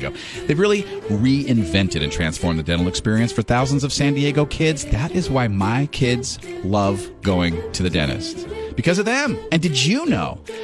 Diego. They've really reinvented and transformed the dental experience for thousands of San Diego kids. That is why my kids love going to the dentist because of them. And did you know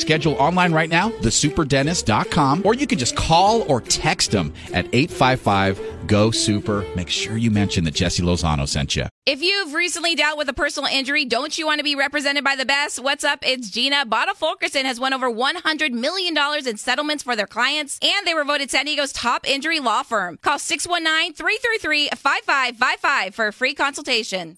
Schedule online right now, thesuperdentist.com, or you can just call or text them at 855 GO SUPER. Make sure you mention that Jesse Lozano sent you. If you've recently dealt with a personal injury, don't you want to be represented by the best? What's up? It's Gina. Bada Fulkerson has won over $100 million in settlements for their clients, and they were voted San Diego's top injury law firm. Call 619 333 5555 for a free consultation.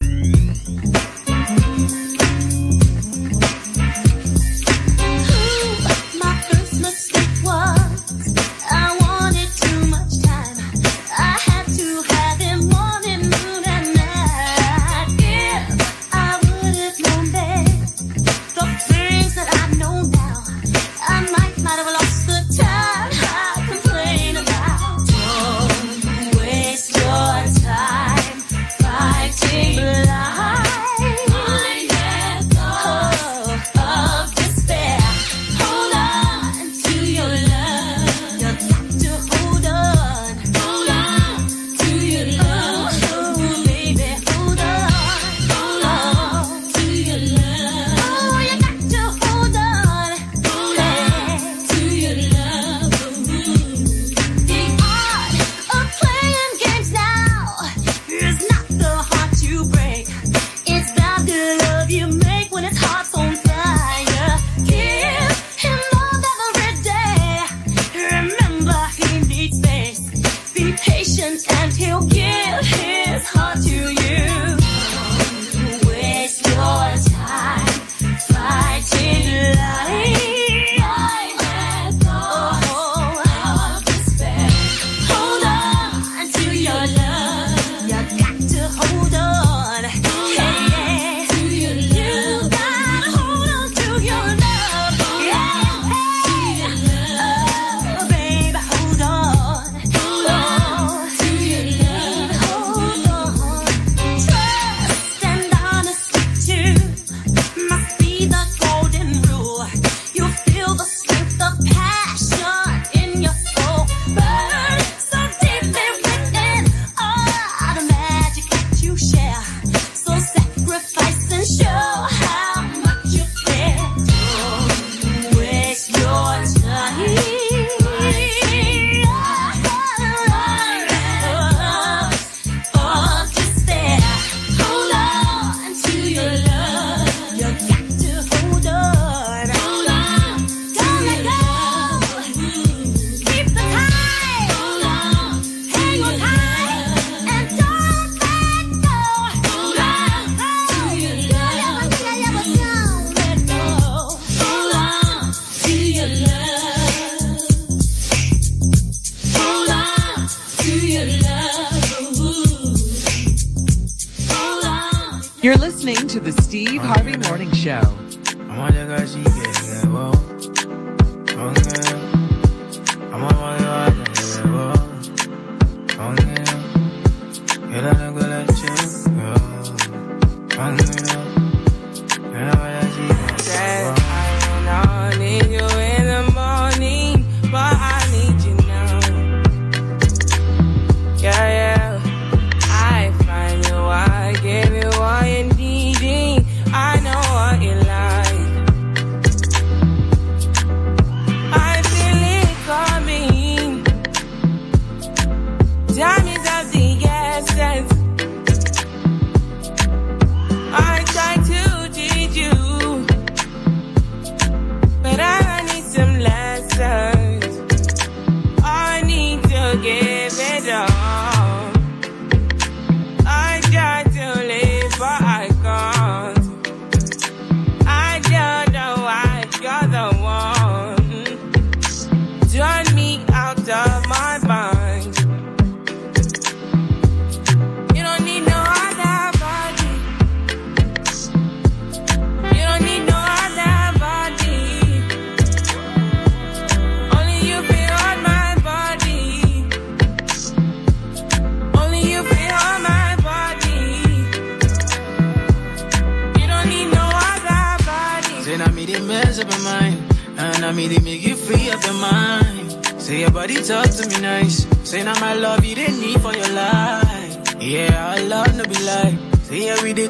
You're listening to the Steve Harvey Morning Show.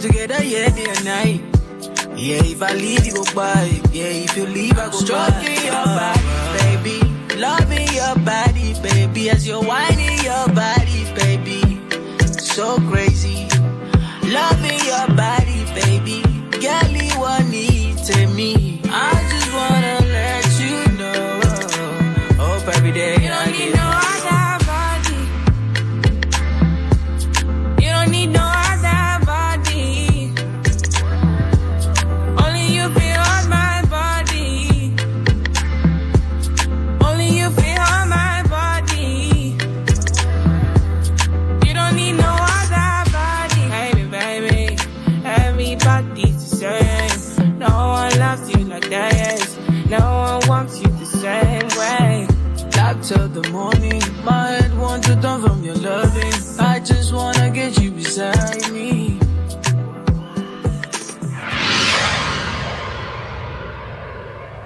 Together, yeah, day and night. Yeah, if I leave, you go by. Yeah, if you leave, I go Stroking your body, baby. Loving your body, baby. As you're whining your body, baby. So crazy. Loving your body, baby. Girl, you want to me.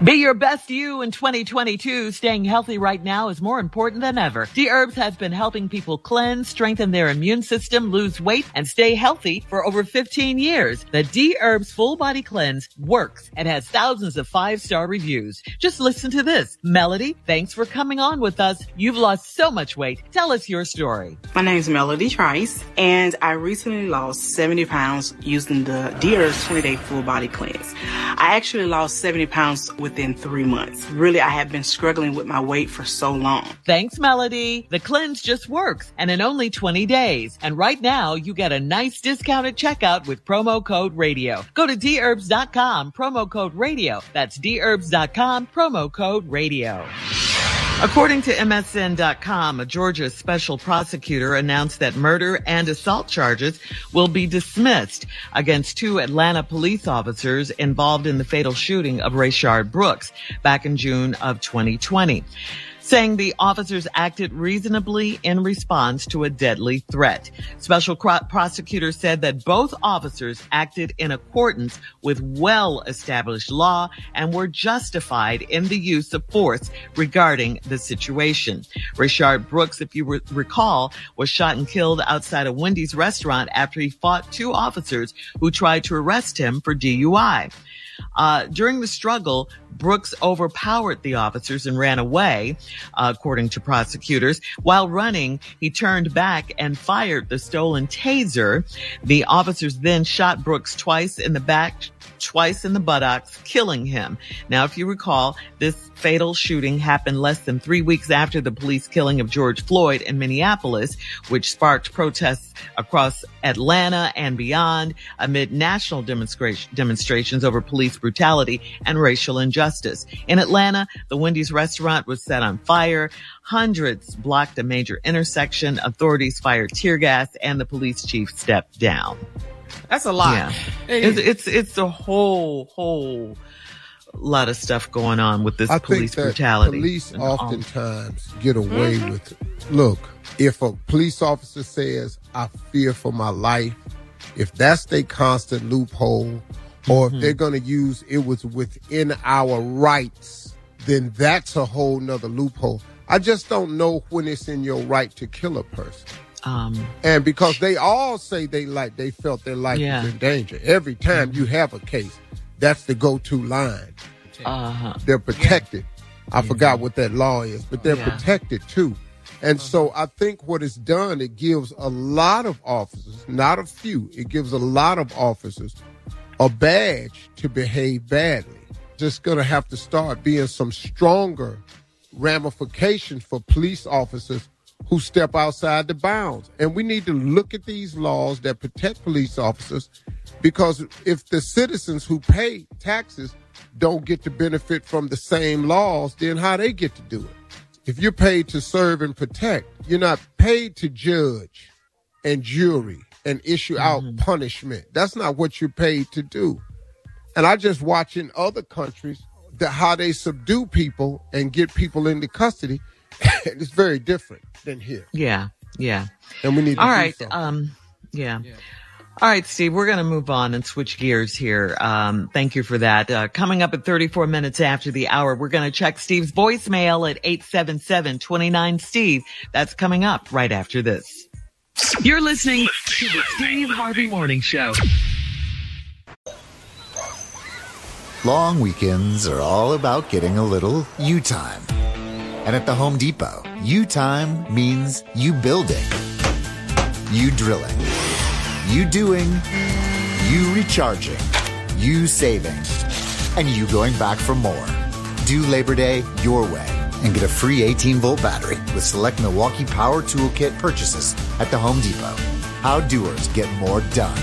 Be your best you in 2022. Staying healthy right now is more important than ever. D Herbs has been helping people cleanse, strengthen their immune system, lose weight, and stay healthy for over 15 years. The D Herbs Full Body Cleanse works and has thousands of five star reviews. Just listen to this. Melody, thanks for coming on with us. You've lost so much weight. Tell us your story. My name is Melody Trice, and I recently lost 70 pounds using the D Herbs 20 day full body cleanse. I actually lost 70 pounds within three months. Really, I have been struggling with my weight for so long. Thanks, Melody. The cleanse just works and in only 20 days. And right now you get a nice discounted checkout with promo code radio. Go to dherbs.com, promo code radio. That's dherbs.com, promo code radio. According to MSN.com, a Georgia special prosecutor announced that murder and assault charges will be dismissed against two Atlanta police officers involved in the fatal shooting of Rayshard Brooks back in June of 2020 saying the officers acted reasonably in response to a deadly threat. Special prosecutor said that both officers acted in accordance with well-established law and were justified in the use of force regarding the situation. Rayshard Brooks, if you re- recall, was shot and killed outside a Wendy's restaurant after he fought two officers who tried to arrest him for DUI. Uh, during the struggle, Brooks overpowered the officers and ran away, uh, according to prosecutors. While running, he turned back and fired the stolen taser. The officers then shot Brooks twice in the back, twice in the buttocks, killing him. Now, if you recall, this fatal shooting happened less than three weeks after the police killing of George Floyd in Minneapolis, which sparked protests across Atlanta and beyond amid national demonstration, demonstrations over police brutality and racial injustice. In Atlanta, the Wendy's restaurant was set on fire. Hundreds blocked a major intersection. Authorities fired tear gas and the police chief stepped down. That's a lot. Yeah. It's, it's, it's a whole, whole lot of stuff going on with this I police think that brutality. police And all- oftentimes get away Mm-hmm. with it. Look, if a police officer says, I fear for my life, if that's their constant loophole, or Mm-hmm. if they're going to use it was within our rights, then that's a whole nother loophole. I just don't know when it's in your right to kill a person. Um, And because they all say they like they felt their life Yeah. was in danger. Every time you have a case, that's the go-to line. uh-huh. They're protected. I forgot what that law is, but they're Yeah. protected too. And so I think what it's done, it gives a lot of officers, not a few, it gives a lot of officers a badge to behave badly. Just gonna have to start being some stronger ramifications for police officers who step outside the bounds. And we need to look at these laws that protect police officers because if the citizens who pay taxes don't get to benefit from the same laws, then how they get to do it? If you're paid to serve and protect, you're not paid to judge and jury and issue out mm-hmm. punishment. That's not what you're paid to do. And I just watch in other countries that how they subdue people and get people into custody. it's very different than here. Yeah, yeah. And we need to All do right. Um, yeah. All right, Steve, we're going to move on and switch gears here. Um, thank you for that. Uh, coming up at 34 minutes after the hour, we're going to check Steve's voicemail at 877-29-STEVE. That's coming up right after this. You're listening to the Steve Harvey Morning Show. Long weekends are all about getting a little you time. And at the Home Depot, you time means you building, you drilling, you doing, you recharging, you saving, and you going back for more. Do Labor Day your way and get a free 18 volt battery with select Milwaukee Power Toolkit purchases at the Home Depot. How doers get more done.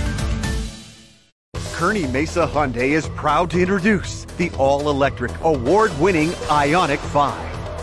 Kearney Mesa Hyundai is proud to introduce the all-electric, award-winning Ioniq 5.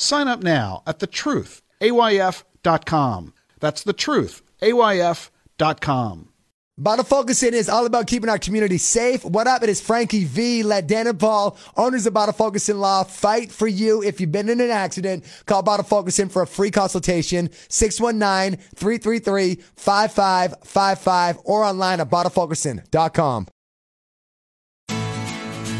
Sign up now at thetruthayf.com. That's thetruthayf.com. Bottle Focusing is all about keeping our community safe. What up? It is Frankie V. Let Dan and Paul, owners of Bottle Focusing Law, fight for you. If you've been in an accident, call Bottle Focusing for a free consultation, 619-333-5555 or online at bottlefocusing.com.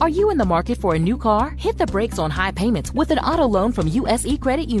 Are you in the market for a new car? Hit the brakes on high payments with an auto loan from USE Credit Union.